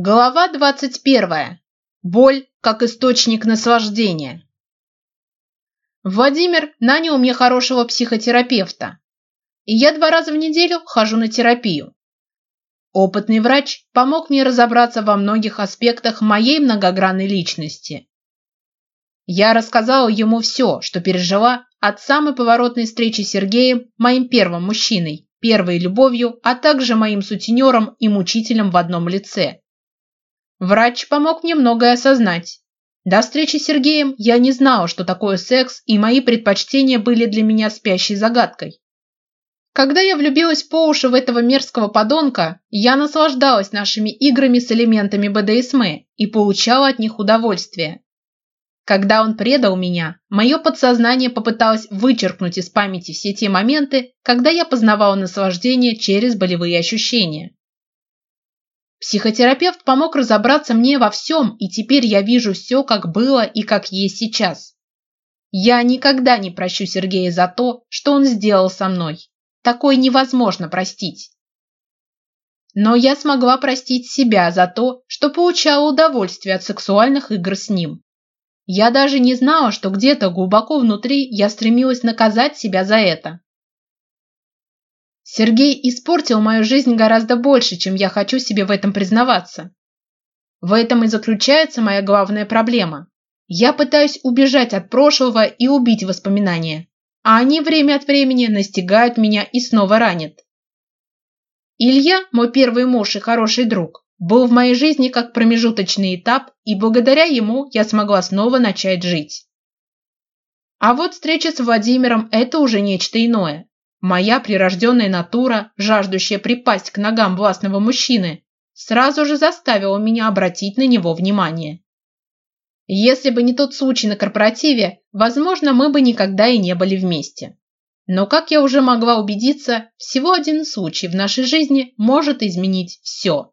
Глава 21. Боль как источник наслаждения. Владимир нанял мне хорошего психотерапевта. И я два раза в неделю хожу на терапию. Опытный врач помог мне разобраться во многих аспектах моей многогранной личности. Я рассказала ему все, что пережила от самой поворотной встречи с Сергеем, моим первым мужчиной, первой любовью, а также моим сутенером и мучителем в одном лице. Врач помог мне многое осознать. До встречи с Сергеем я не знала, что такое секс, и мои предпочтения были для меня спящей загадкой. Когда я влюбилась по уши в этого мерзкого подонка, я наслаждалась нашими играми с элементами БДСМ и получала от них удовольствие. Когда он предал меня, мое подсознание попыталось вычеркнуть из памяти все те моменты, когда я познавала наслаждение через болевые ощущения. Психотерапевт помог разобраться мне во всем, и теперь я вижу все, как было и как есть сейчас. Я никогда не прощу Сергея за то, что он сделал со мной. Такое невозможно простить. Но я смогла простить себя за то, что получала удовольствие от сексуальных игр с ним. Я даже не знала, что где-то глубоко внутри я стремилась наказать себя за это. Сергей испортил мою жизнь гораздо больше, чем я хочу себе в этом признаваться. В этом и заключается моя главная проблема. Я пытаюсь убежать от прошлого и убить воспоминания, а они время от времени настигают меня и снова ранят. Илья, мой первый муж и хороший друг, был в моей жизни как промежуточный этап, и благодаря ему я смогла снова начать жить. А вот встреча с Владимиром – это уже нечто иное. Моя прирожденная натура, жаждущая припасть к ногам властного мужчины, сразу же заставила меня обратить на него внимание. Если бы не тот случай на корпоративе, возможно, мы бы никогда и не были вместе. Но, как я уже могла убедиться, всего один случай в нашей жизни может изменить все.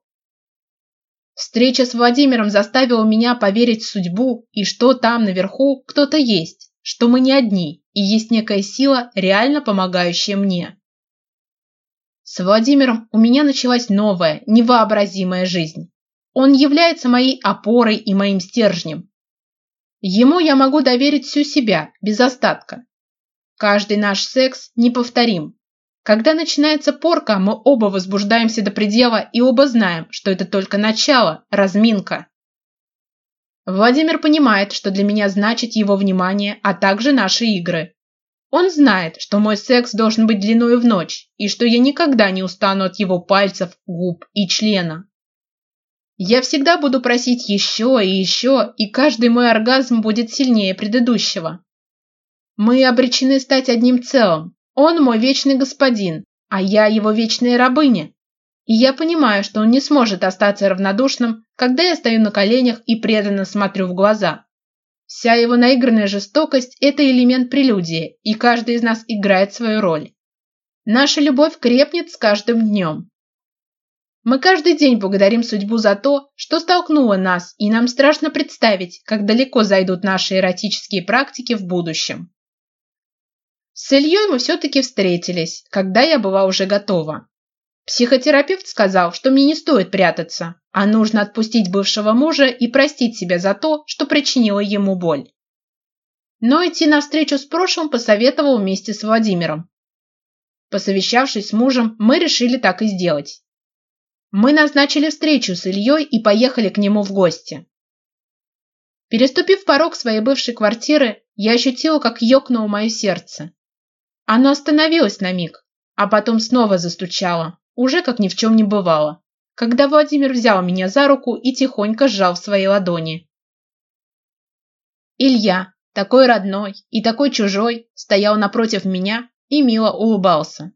Встреча с Владимиром заставила меня поверить в судьбу и что там наверху кто-то есть, что мы не одни, и есть некая сила, реально помогающая мне. С Владимиром у меня началась новая, невообразимая жизнь. Он является моей опорой и моим стержнем. Ему я могу доверить всю себя, без остатка. Каждый наш секс неповторим. Когда начинается порка, мы оба возбуждаемся до предела и оба знаем, что это только начало, разминка. Владимир понимает, что для меня значит его внимание, а также наши игры. Он знает, что мой секс должен быть длиною в ночь, и что я никогда не устану от его пальцев, губ и члена. Я всегда буду просить еще и еще, и каждый мой оргазм будет сильнее предыдущего. Мы обречены стать одним целым. Он мой вечный господин, а я его вечная рабыня. И я понимаю, что он не сможет остаться равнодушным, когда я стою на коленях и преданно смотрю в глаза. Вся его наигранная жестокость – это элемент прелюдии, и каждый из нас играет свою роль. Наша любовь крепнет с каждым днем. Мы каждый день благодарим судьбу за то, что столкнуло нас, и нам страшно представить, как далеко зайдут наши эротические практики в будущем. С Ильей мы все-таки встретились, когда я была уже готова. Психотерапевт сказал, что мне не стоит прятаться, а нужно отпустить бывшего мужа и простить себя за то, что причинила ему боль. Но идти навстречу с прошлым посоветовал вместе с Владимиром. Посовещавшись с мужем, мы решили так и сделать. Мы назначили встречу с Ильей и поехали к нему в гости. Переступив порог своей бывшей квартиры, я ощутила, как ёкнуло мое сердце. Оно остановилось на миг, а потом снова застучало уже как ни в чем не бывало, когда Владимир взял меня за руку и тихонько сжал в своей ладони. Илья, такой родной и такой чужой, стоял напротив меня и мило улыбался.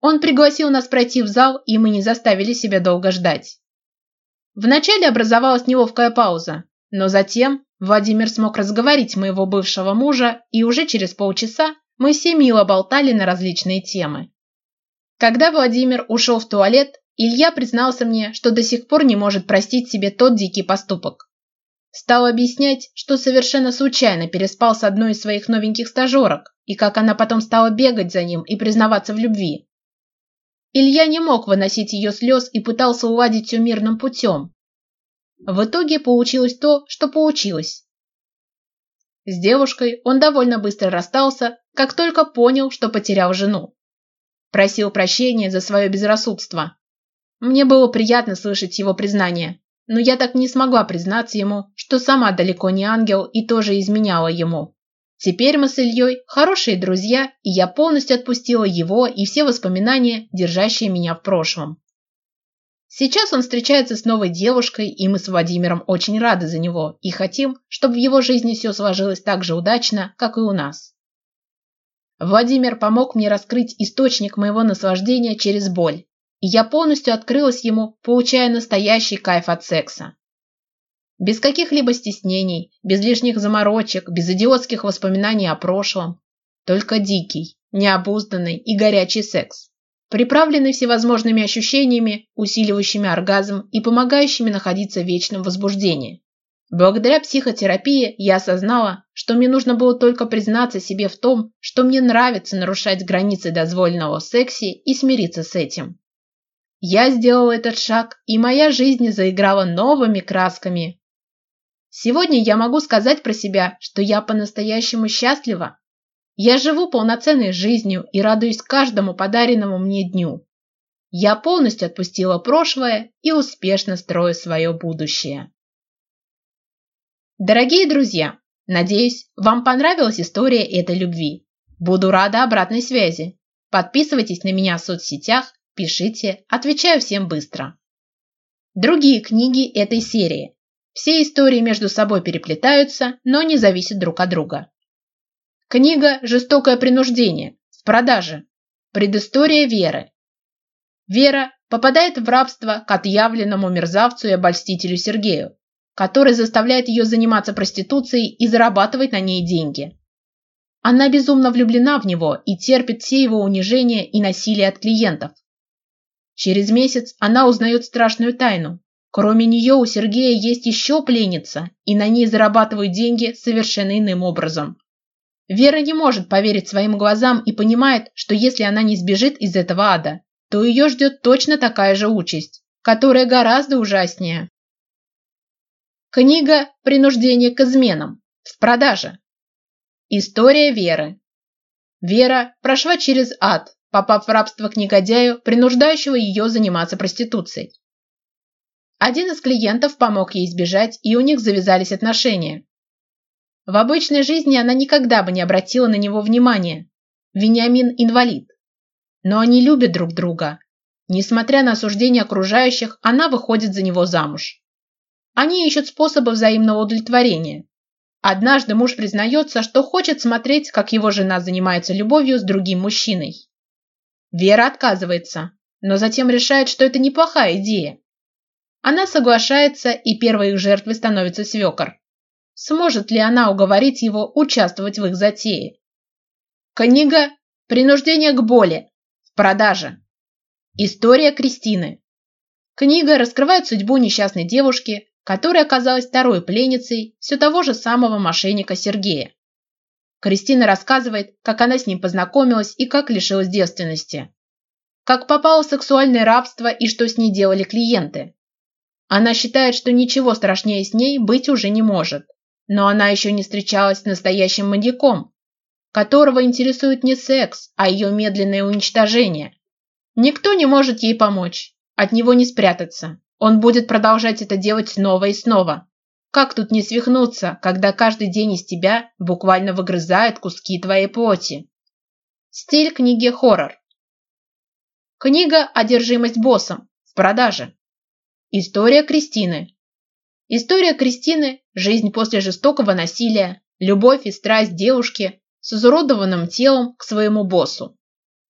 Он пригласил нас пройти в зал, и мы не заставили себя долго ждать. Вначале образовалась неловкая пауза, но затем Владимир смог разговорить моего бывшего мужа, и уже через полчаса мы все мило болтали на различные темы. Когда Владимир ушел в туалет, Илья признался мне, что до сих пор не может простить себе тот дикий поступок. Стал объяснять, что совершенно случайно переспал с одной из своих новеньких стажерок, и как она потом стала бегать за ним и признаваться в любви. Илья не мог выносить ее слез и пытался уладить все мирным путем. В итоге получилось то, что получилось. С девушкой он довольно быстро расстался, как только понял, что потерял жену просил прощения за свое безрассудство. Мне было приятно слышать его признание, но я так не смогла признаться ему, что сама далеко не ангел и тоже изменяла ему. Теперь мы с Ильей хорошие друзья, и я полностью отпустила его и все воспоминания, держащие меня в прошлом. Сейчас он встречается с новой девушкой, и мы с Владимиром очень рады за него и хотим, чтобы в его жизни все сложилось так же удачно, как и у нас. Владимир помог мне раскрыть источник моего наслаждения через боль, и я полностью открылась ему, получая настоящий кайф от секса. Без каких-либо стеснений, без лишних заморочек, без идиотских воспоминаний о прошлом. Только дикий, необузданный и горячий секс, приправленный всевозможными ощущениями, усиливающими оргазм и помогающими находиться в вечном возбуждении. Благодаря психотерапии я осознала, что мне нужно было только признаться себе в том, что мне нравится нарушать границы дозволенного в сексе и смириться с этим. Я сделала этот шаг, и моя жизнь заиграла новыми красками. Сегодня я могу сказать про себя, что я по-настоящему счастлива. Я живу полноценной жизнью и радуюсь каждому подаренному мне дню. Я полностью отпустила прошлое и успешно строю свое будущее. Дорогие друзья, надеюсь, вам понравилась история этой любви. Буду рада обратной связи. Подписывайтесь на меня в соцсетях, пишите, отвечаю всем быстро. Другие книги этой серии. Все истории между собой переплетаются, но не зависят друг от друга. Книга «Жестокое принуждение» в продаже. Предыстория Веры. Вера попадает в рабство к отъявленному мерзавцу и обольстителю Сергею, который заставляет ее заниматься проституцией и зарабатывать на ней деньги. Она безумно влюблена в него и терпит все его унижения и насилие от клиентов. Через месяц она узнает страшную тайну. Кроме нее у Сергея есть еще пленница, и на ней зарабатывают деньги совершенно иным образом. Вера не может поверить своим глазам и понимает, что если она не сбежит из этого ада, то ее ждет точно такая же участь, которая гораздо ужаснее. Книга «Принуждение к изменам» в продаже. История Веры. Вера прошла через ад, попав в рабство к негодяю, принуждающего ее заниматься проституцией. Один из клиентов помог ей избежать, и у них завязались отношения. В обычной жизни она никогда бы не обратила на него внимания. Вениамин – инвалид. Но они любят друг друга. Несмотря на осуждение окружающих, она выходит за него замуж. Они ищут способы взаимного удовлетворения. Однажды муж признается, что хочет смотреть, как его жена занимается любовью с другим мужчиной. Вера отказывается, но затем решает, что это неплохая идея. Она соглашается, и первой их жертвой становится свекор. Сможет ли она уговорить его участвовать в их затее? Книга «Принуждение к боли» в продаже. История Кристины. Книга раскрывает судьбу несчастной девушки, которая оказалась второй пленницей все того же самого мошенника Сергея. Кристина рассказывает, как она с ним познакомилась и как лишилась девственности. Как попало в сексуальное рабство и что с ней делали клиенты. Она считает, что ничего страшнее с ней быть уже не может. Но она еще не встречалась с настоящим маньяком, которого интересует не секс, а ее медленное уничтожение. Никто не может ей помочь, от него не спрятаться. Он будет продолжать это делать снова и снова. Как тут не свихнуться, когда каждый день из тебя буквально выгрызает куски твоей плоти? Стиль книги хоррор. Книга «Одержимость боссом» в продаже. История Кристины. История Кристины – жизнь после жестокого насилия, любовь и страсть девушки с изуродованным телом к своему боссу.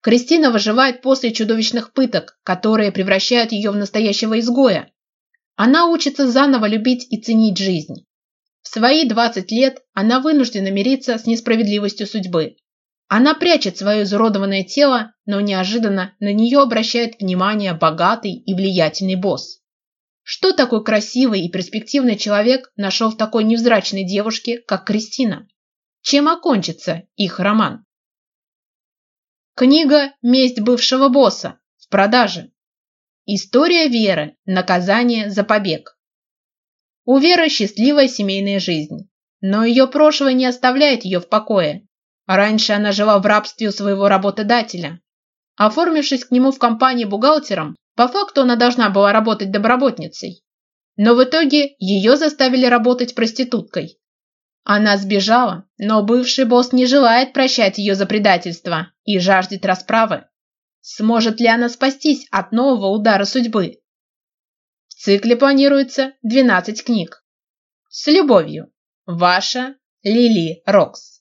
Кристина выживает после чудовищных пыток, которые превращают ее в настоящего изгоя. Она учится заново любить и ценить жизнь. В свои 20 лет она вынуждена мириться с несправедливостью судьбы. Она прячет свое изуродованное тело, но неожиданно на нее обращает внимание богатый и влиятельный босс. Что такой красивый и перспективный человек нашел в такой невзрачной девушке, как Кристина? Чем окончится их роман? Книга «Месть бывшего босса» в продаже. История Веры. Наказание за побег. У Веры счастливая семейная жизнь, но ее прошлое не оставляет ее в покое. Раньше она жила в рабстве у своего работодателя. Оформившись к нему в компании бухгалтером, по факту она должна была работать добровольницей. Но в итоге ее заставили работать проституткой. Она сбежала, но бывший босс не желает прощать ее за предательство и жаждет расправы. Сможет ли она спастись от нового удара судьбы? В цикле планируется 12 книг. С любовью, ваша Лили Рокс.